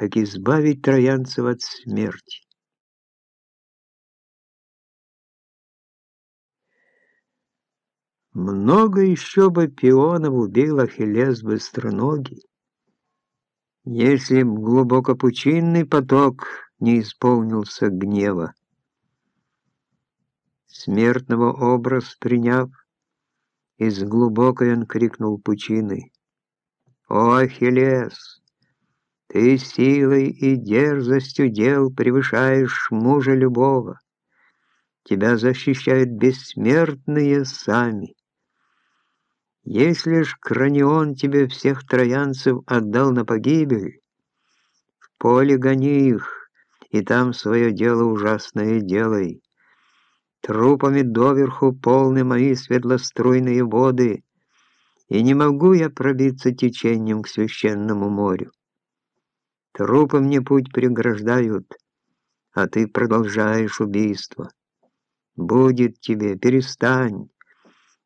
как избавить троянцев от смерти. Много еще бы пионов убил Ахиллес быстроногий, если б глубокопучинный поток не исполнился гнева. Смертного образ приняв, из глубокой он крикнул пучины. «О, Ахиллес, ты силой и дерзостью дел превышаешь мужа любого. Тебя защищают бессмертные сами. Если ж Кранион тебе всех троянцев отдал на погибель, в поле гони их, и там свое дело ужасное делай. Трупами доверху полны мои светлоструйные воды, и не могу я пробиться течением к священному морю. Трупы мне путь преграждают, а ты продолжаешь убийство. Будет тебе, перестань.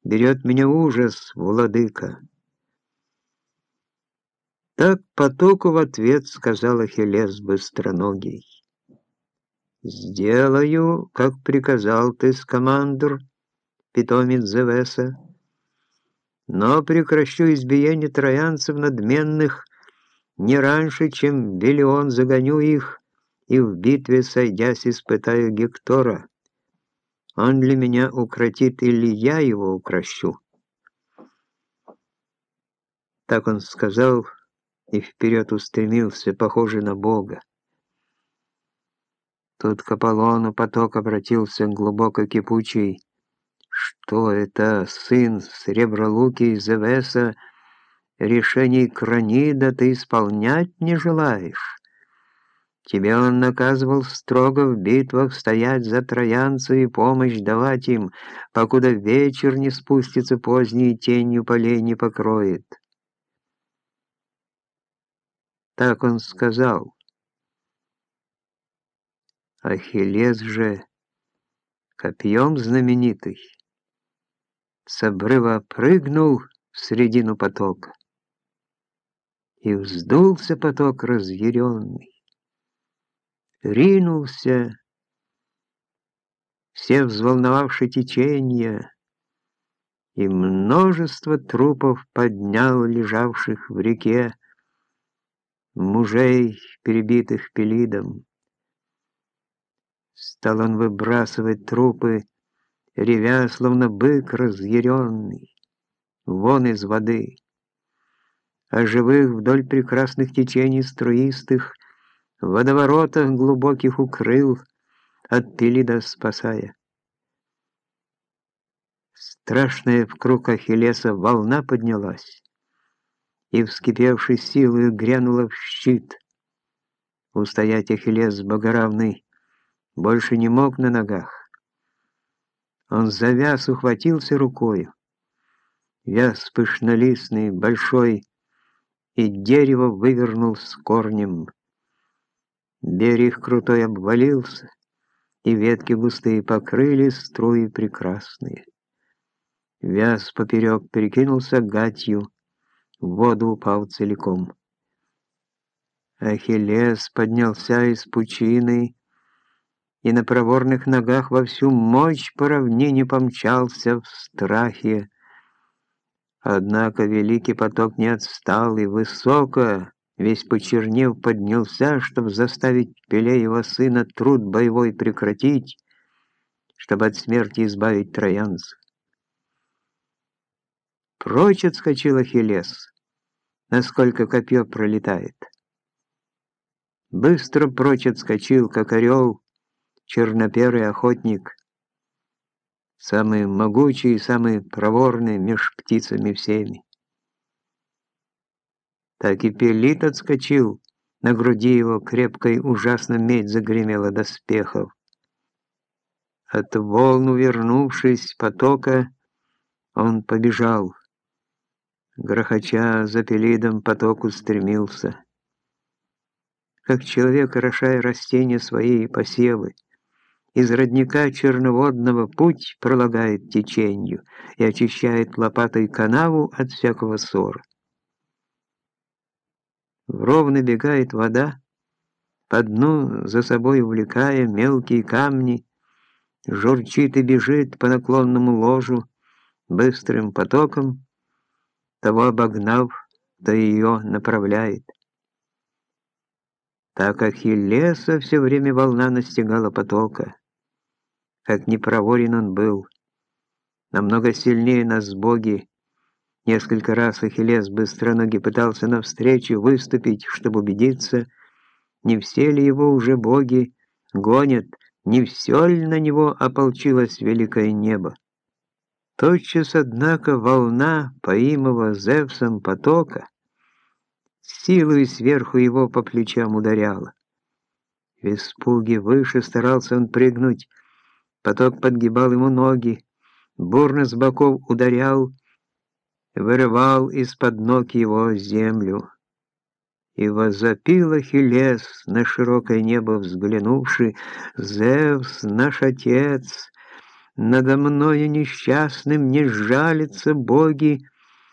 Берет меня ужас, владыка. Так потоку в ответ сказал Ахиллес быстроногий. «Сделаю, как приказал ты, скомандр, питомец Зевеса, но прекращу избиение троянцев надменных не раньше, чем Белион загоню их, и в битве, сойдясь, испытаю Гектора». Он для меня укротит или я его укращу. Так он сказал и вперед устремился, похожий на Бога. Тут к Аполлону поток обратился глубоко кипучий. Что это, сын Сребролуки из Эвеса, решений Кранида ты исполнять не желаешь? Тебе он наказывал строго в битвах стоять за троянцев и помощь давать им, покуда вечер не спустится поздней тенью полей не покроет. Так он сказал. Ахиллес же, копьем знаменитый, с обрыва прыгнул в середину потока. И вздулся поток разъяренный ринулся, все взволновавшие течения, и множество трупов поднял лежавших в реке, мужей, перебитых пелидом. Стал он выбрасывать трупы, ревя, словно бык разъяренный, вон из воды, а живых вдоль прекрасных течений струистых в водоворотах глубоких укрыл, от Пелида спасая. Страшная в круг Ахиллеса волна поднялась, и, вскипевшей силою, грянула в щит. Устоять Ахиллес богоравный больше не мог на ногах. Он завяз, ухватился рукою. Вяз пышнолистный, большой, и дерево вывернул с корнем. Берег крутой обвалился, и ветки густые покрыли струи прекрасные. Вяз поперек перекинулся гатью, в воду упал целиком. Ахиллес поднялся из пучины и на проворных ногах во всю мощь по равнине помчался в страхе. Однако великий поток не отстал и высоко, весь почернев, поднялся, чтобы заставить Пелеева сына труд боевой прекратить, чтобы от смерти избавить троянцев. Прочь отскочил Ахиллес, насколько копье пролетает. Быстро прочь отскочил, как орел, черноперый охотник, самый могучий и самый проворный меж птицами всеми так и Пелит отскочил, на груди его крепкой ужасно медь загремела доспехов. От волн вернувшись потока, он побежал. Грохоча за Пелидом поток устремился. Как человек, орошая растения свои и посевы, из родника черноводного путь пролагает теченью и очищает лопатой канаву от всякого ссора. В ров набегает вода, по дну за собой увлекая мелкие камни, журчит и бежит по наклонному ложу быстрым потоком, того обогнав, то ее направляет. Так Ахиллеса все время волна настигала потока, как непроворен он был, намного сильнее нас боги, Несколько раз Ахиллес быстроногий пытался навстречу выступить, чтобы убедиться, не все ли его уже боги гонят, не все ли на него ополчилось великое небо. Тотчас, однако, волна, поимого Зевсом потока, силой сверху его по плечам ударяла. В испуге выше старался он прыгнуть, поток подгибал ему ноги, бурно с боков ударял, вырывал из-под ног его землю. И возопил Ахиллес, на широкое небо взглянувший, «Зевс, наш отец, надо мною несчастным не жалятся боги,